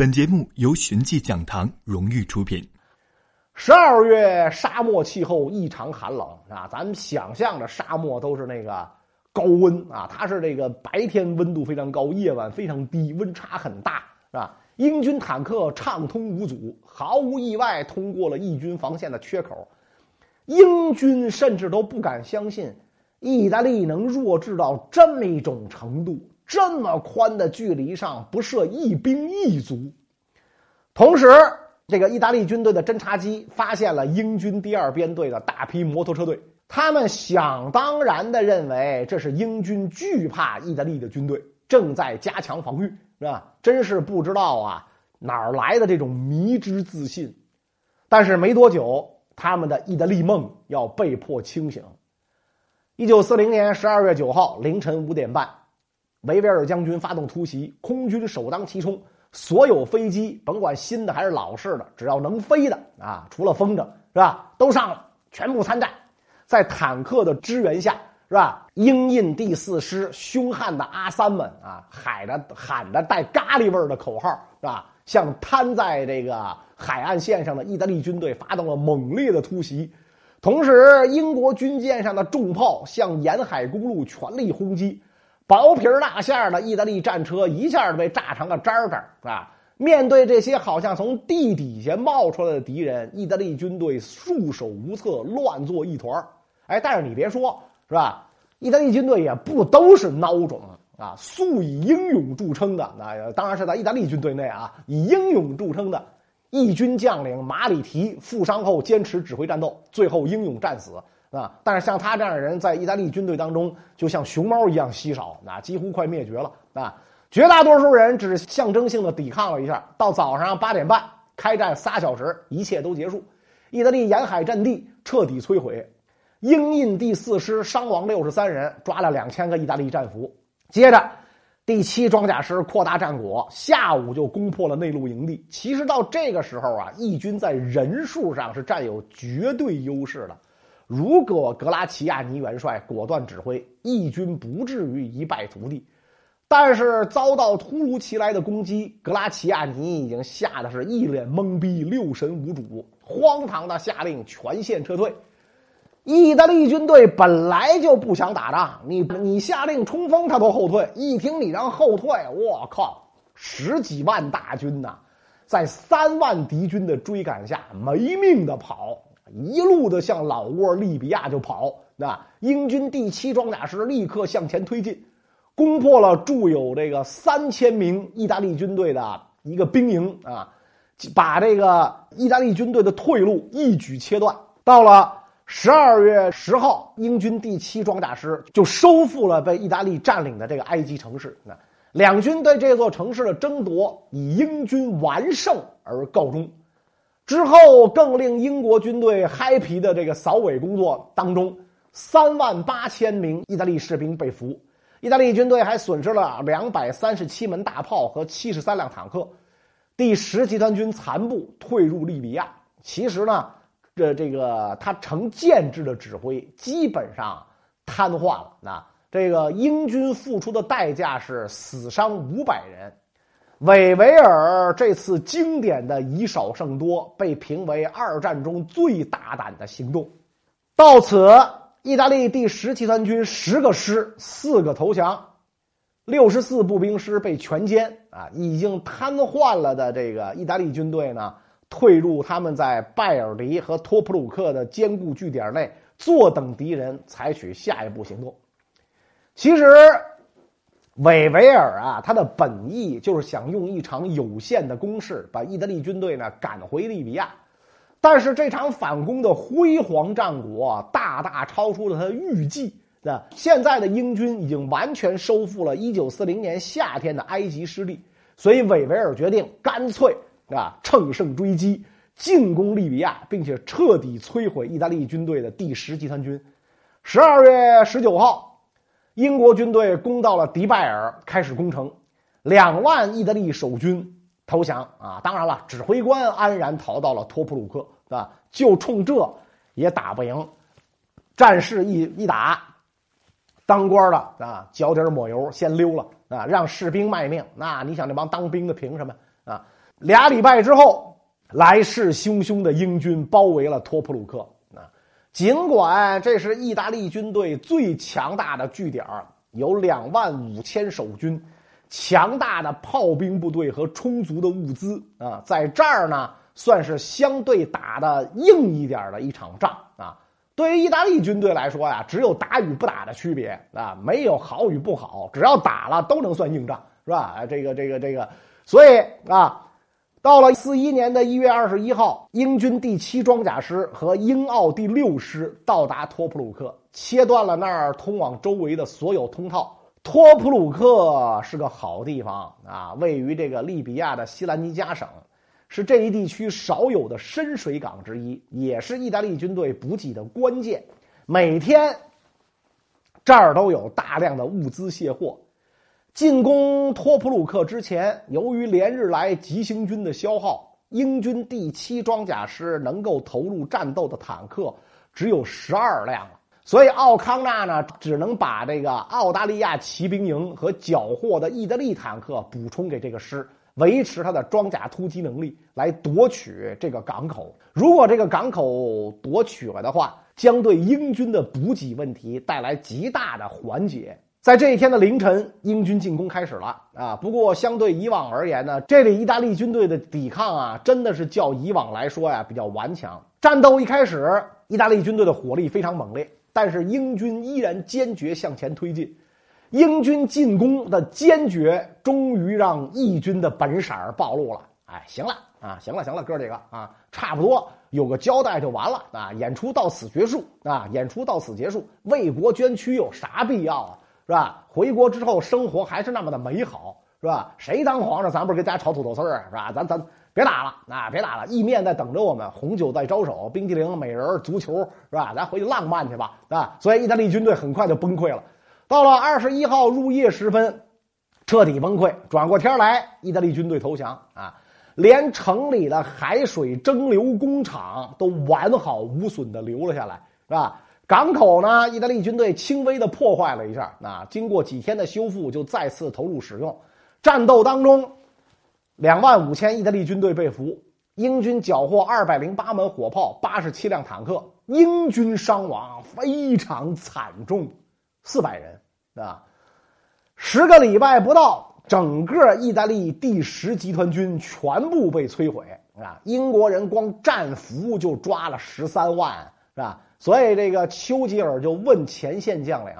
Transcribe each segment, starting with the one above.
本节目由寻迹讲堂荣誉出品。十二月沙漠气候异常寒冷啊，咱们想象的沙漠都是那个高温啊，它是这个白天温度非常高，夜晚非常低，温差很大，是吧？英军坦克畅通无阻，毫无意外通过了义军防线的缺口。英军甚至都不敢相信，意大利能弱智到这么一种程度。这么宽的距离上不设一兵一卒，同时，这个意大利军队的侦察机发现了英军第二编队的大批摩托车队，他们想当然的认为这是英军惧怕意大利的军队，正在加强防御，是吧？真是不知道啊，哪儿来的这种迷之自信？但是没多久，他们的意大利梦要被迫清醒。一九四零年十二月九号凌晨五点半。维维尔将军发动突袭，空军首当其冲，所有飞机，甭管新的还是老式的，只要能飞的啊，除了风筝是吧，都上了，全部参战。在坦克的支援下，是吧？英印第四师凶悍的阿三们啊，喊着喊着带咖喱味的口号，是吧？向瘫在这个海岸线上的意大利军队发动了猛烈的突袭。同时，英国军舰上的重炮向沿海公路全力轰击。薄皮大馅的意大利战车一下就被炸成了渣渣啊！面对这些好像从地底下冒出来的敌人，意大利军队束手无策，乱作一团哎，但是你别说，是吧？意大利军队也不都是孬种啊！素以英勇著称的，那当然是在意大利军队内啊，以英勇著称的义军将领马里提负伤后坚持指挥战斗，最后英勇战死。啊！但是像他这样的人，在意大利军队当中，就像熊猫一样稀少，那几乎快灭绝了啊！绝大多数人只是象征性的抵抗了一下，到早上八点半开战仨小时，一切都结束，意大利沿海阵地彻底摧毁，英印第四师伤亡六十三人，抓了两千个意大利战俘。接着，第七装甲师扩大战果，下午就攻破了内陆营地。其实到这个时候啊，义军在人数上是占有绝对优势的。如果格拉齐亚尼元帅果断指挥，义军不至于一败涂地。但是遭到突如其来的攻击，格拉齐亚尼已经吓得是一脸懵逼，六神无主，荒唐的下令全线撤退。意大利军队本来就不想打仗，你你下令冲锋，他都后退。一听你让后退，我靠，十几万大军呐，在三万敌军的追赶下没命的跑。一路的向老挝利比亚就跑，那英军第七装甲师立刻向前推进，攻破了驻有这个三千名意大利军队的一个兵营啊，把这个意大利军队的退路一举切断。到了十二月十号，英军第七装甲师就收复了被意大利占领的这个埃及城市。那两军对这座城市的争夺以英军完胜而告终。之后，更令英国军队嗨皮的这个扫尾工作当中，三万八千名意大利士兵被俘。意大利军队还损失了两百三十七门大炮和七十三辆坦克。第十集团军残部退入利比亚。其实呢，这这个他成建制的指挥基本上瘫痪了。那这个英军付出的代价是死伤五百人。韦维尔这次经典的以少胜多，被评为二战中最大胆的行动。到此，意大利第十集团军十个师四个投降，六十四步兵师被全歼。啊，已经瘫痪了的这个意大利军队呢，退入他们在拜尔迪和托普鲁克的坚固据点内，坐等敌人采取下一步行动。其实。韦维尔啊，他的本意就是想用一场有限的攻势把意大利军队呢赶回利比亚，但是这场反攻的辉煌战果大大超出了他的预计。那现在的英军已经完全收复了1940年夏天的埃及失地，所以韦维尔决定干脆啊乘胜追击，进攻利比亚，并且彻底摧毁意大利军队的第十集团军。十二月十九号。英国军队攻到了迪拜尔，开始攻城，两万意大利守军投降啊！当然了，指挥官安然逃到了托普鲁克，是吧？就冲这也打不赢，战事一一打，当官的啊，脚底抹油先溜了啊，让士兵卖命。那你想，这帮当兵的凭什么啊？俩礼拜之后，来势汹汹的英军包围了托普鲁克。尽管这是意大利军队最强大的据点有两万五千守军，强大的炮兵部队和充足的物资啊，在这儿呢，算是相对打的硬一点的一场仗啊。对于意大利军队来说呀，只有打与不打的区别啊，没有好与不好，只要打了都能算硬仗，是吧？这个这个这个，所以啊，到了四一年的一月二十一号，英军第七装甲师和英澳第六师到达托普鲁克，切断了那儿通往周围的所有通道。托普鲁克是个好地方啊，位于这个利比亚的西兰尼加省。是这一地区少有的深水港之一，也是意大利军队补给的关键。每天这儿都有大量的物资卸货。进攻托普鲁克之前，由于连日来急行军的消耗，英军第七装甲师能够投入战斗的坦克只有十二辆了，所以奥康纳呢只能把这个澳大利亚骑兵营和缴获的意大利坦克补充给这个师。维持他的装甲突击能力，来夺取这个港口。如果这个港口夺取了的话，将对英军的补给问题带来极大的缓解。在这一天的凌晨，英军进攻开始了啊！不过相对以往而言呢，这里意大利军队的抵抗啊，真的是较以往来说呀比较顽强。战斗一开始，意大利军队的火力非常猛烈，但是英军依然坚决向前推进。英军进攻的坚决，终于让义军的本色暴露了。哎，行了啊，行了，行了，哥几个啊，差不多有个交代就完了啊。演出到此结束啊，演出到此结束，为国捐躯有啥必要啊？是吧？回国之后生活还是那么的美好，是吧？谁当皇上，咱不是跟家炒土豆丝儿？是吧？咱咱别打了啊，别打了，意面在等着我们，红酒在招手，冰激凌、美人儿、足球，是吧？咱回去浪漫去吧啊！所以意大利军队很快就崩溃了。到了二十一号入夜时分，彻底崩溃。转过天来，意大利军队投降啊！连城里的海水蒸馏工厂都完好无损的留了下来，是吧？港口呢，意大利军队轻微的破坏了一下，啊，经过几天的修复，就再次投入使用。战斗当中，两万五千意大利军队被俘，英军缴获二百零八门火炮，八十七辆坦克，英军伤亡非常惨重。四百人啊，十个礼拜不到，整个意大利第十集团军全部被摧毁啊！英国人光战俘就抓了十三万，是吧？所以这个丘吉尔就问前线将领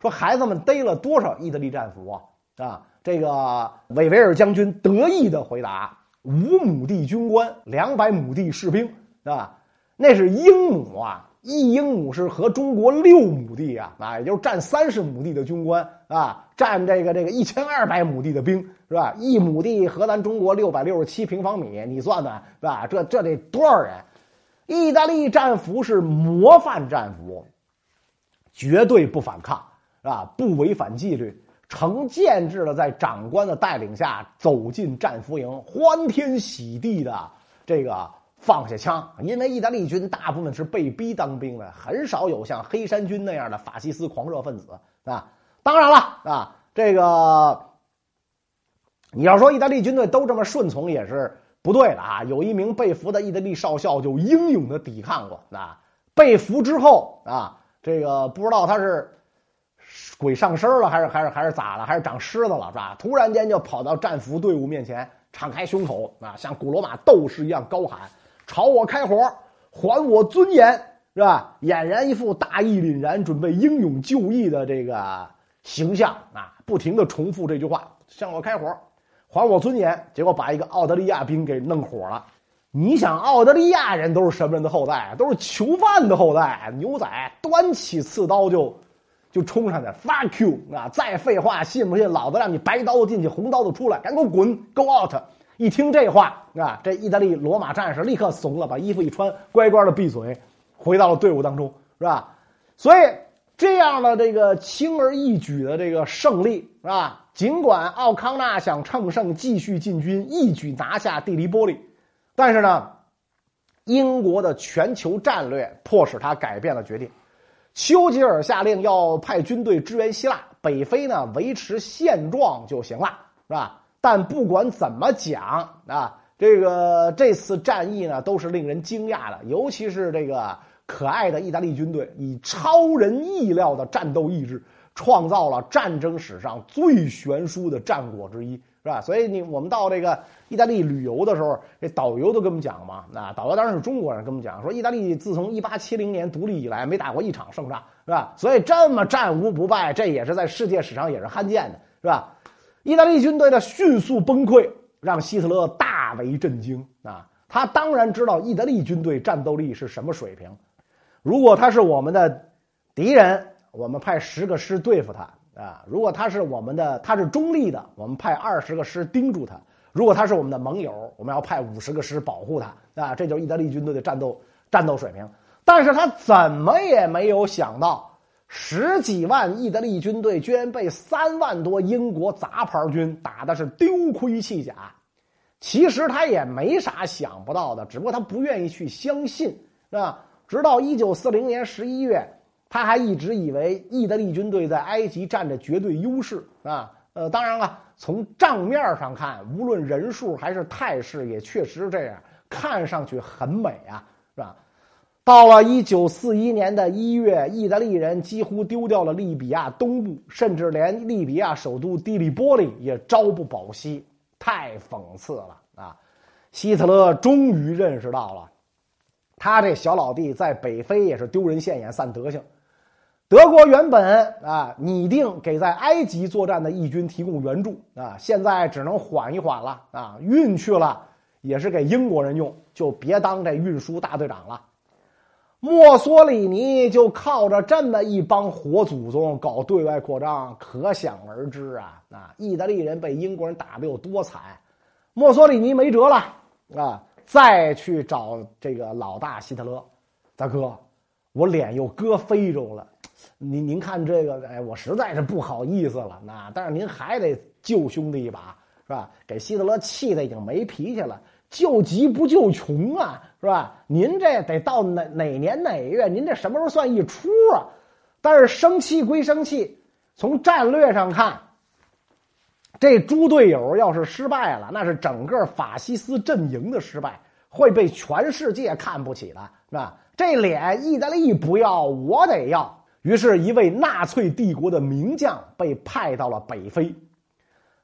说：“孩子们逮了多少意大利战俘啊？”啊，这个韦维尔将军得意的回答：“五亩地军官，两百亩地士兵，啊，那是英亩啊。”一英亩是和中国六亩地啊，啊，也就是占三十亩地的军官啊，占这个这个一千二百亩地的兵，是吧？一亩地和咱中国六百六十七平方米，你算算，是吧？这这得多少人？意大利战俘是模范战俘，绝对不反抗，啊？不违反纪律，成建制的在长官的带领下走进战俘营，欢天喜地的这个。放下枪，因为意大利军大部分是被逼当兵的，很少有像黑山军那样的法西斯狂热分子啊。当然了啊，这个你要说意大利军队都这么顺从也是不对了啊。有一名被俘的意大利少校就英勇的抵抗过啊。被俘之后啊，这个不知道他是鬼上身了，还是还是还是咋了，还是长虱子了，是吧？突然间就跑到战俘队伍面前，敞开胸口啊，像古罗马斗士一样高喊。朝我开火，还我尊严，是吧？俨然一副大义凛然、准备英勇就义的这个形象啊！不停的重复这句话：“向我开火，还我尊严。”结果把一个澳大利亚兵给弄火了。你想，澳大利亚人都是什么人的后代？都是囚犯的后代。牛仔端起刺刀就就冲上去，fuck you 啊！再废话，信不信老子让你白刀子进去，红刀子出来？赶紧给我滚，go out！一听这话啊，这意大利罗马战士立刻怂了，把衣服一穿，乖乖的闭嘴，回到了队伍当中，是吧？所以这样的这个轻而易举的这个胜利，是吧？尽管奥康纳想乘胜继续进军，一举拿下蒂利波利，但是呢，英国的全球战略迫使他改变了决定。丘吉尔下令要派军队支援希腊，北非呢维持现状就行了，是吧？但不管怎么讲啊，这个这次战役呢，都是令人惊讶的，尤其是这个可爱的意大利军队，以超人意料的战斗意志，创造了战争史上最悬殊的战果之一，是吧？所以你我们到这个意大利旅游的时候，这导游都跟我们讲嘛，那导游当然是中国人，跟我们讲说，意大利自从一八七零年独立以来，没打过一场胜仗，是吧？所以这么战无不败，这也是在世界史上也是罕见的，是吧？意大利军队的迅速崩溃，让希特勒大为震惊啊！他当然知道意大利军队战斗力是什么水平。如果他是我们的敌人，我们派十个师对付他啊；如果他是我们的，他是中立的，我们派二十个师盯住他；如果他是我们的盟友，我们要派五十个师保护他啊。这就是意大利军队的战斗战斗水平。但是他怎么也没有想到。十几万意大利军队居然被三万多英国杂牌军打的是丢盔弃甲，其实他也没啥想不到的，只不过他不愿意去相信，是吧？直到一九四零年十一月，他还一直以为意大利军队在埃及占着绝对优势，啊，呃，当然了，从账面上看，无论人数还是态势，也确实是这样，看上去很美啊，是吧？到了一九四一年的一月，意大利人几乎丢掉了利比亚东部，甚至连利比亚首都蒂利波利也朝不保夕，太讽刺了啊！希特勒终于认识到了，他这小老弟在北非也是丢人现眼、散德行。德国原本啊拟定给在埃及作战的义军提供援助啊，现在只能缓一缓了啊，运去了也是给英国人用，就别当这运输大队长了。墨索里尼就靠着这么一帮活祖宗搞对外扩张，可想而知啊！啊，意大利人被英国人打的有多惨，墨索里尼没辙了啊！再去找这个老大希特勒，大哥，我脸又搁非洲了，您您看这个，哎，我实在是不好意思了，那但是您还得救兄弟一把，是吧？给希特勒气的已经没脾气了。救急不救穷啊，是吧？您这得到哪哪年哪月？您这什么时候算一出啊？但是生气归生气，从战略上看，这猪队友要是失败了，那是整个法西斯阵营的失败，会被全世界看不起的，是吧？这脸意大利不要，我得要。于是，一位纳粹帝国的名将被派到了北非。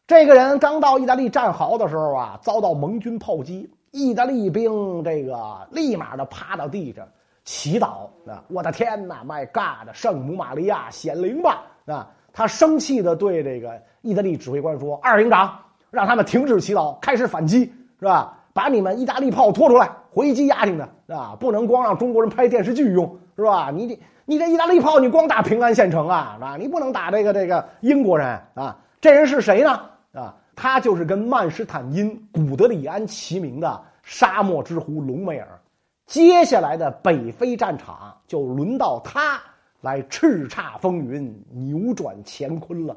这个人刚到意大利战壕的时候啊，遭到盟军炮击，意大利兵这个立马的趴到地上祈祷啊！我的天哪，My God，圣母玛利亚显灵吧！啊，他生气的对这个意大利指挥官说：“二营长，让他们停止祈祷，开始反击，是吧？把你们意大利炮拖出来，回击丫挺的，啊，不能光让中国人拍电视剧用，是吧？你这你这意大利炮，你光打平安县城啊，啊，你不能打这个这个英国人啊！这人是谁呢？”啊，他就是跟曼施坦因、古德里安齐名的沙漠之狐隆美尔。接下来的北非战场就轮到他来叱咤风云、扭转乾坤了。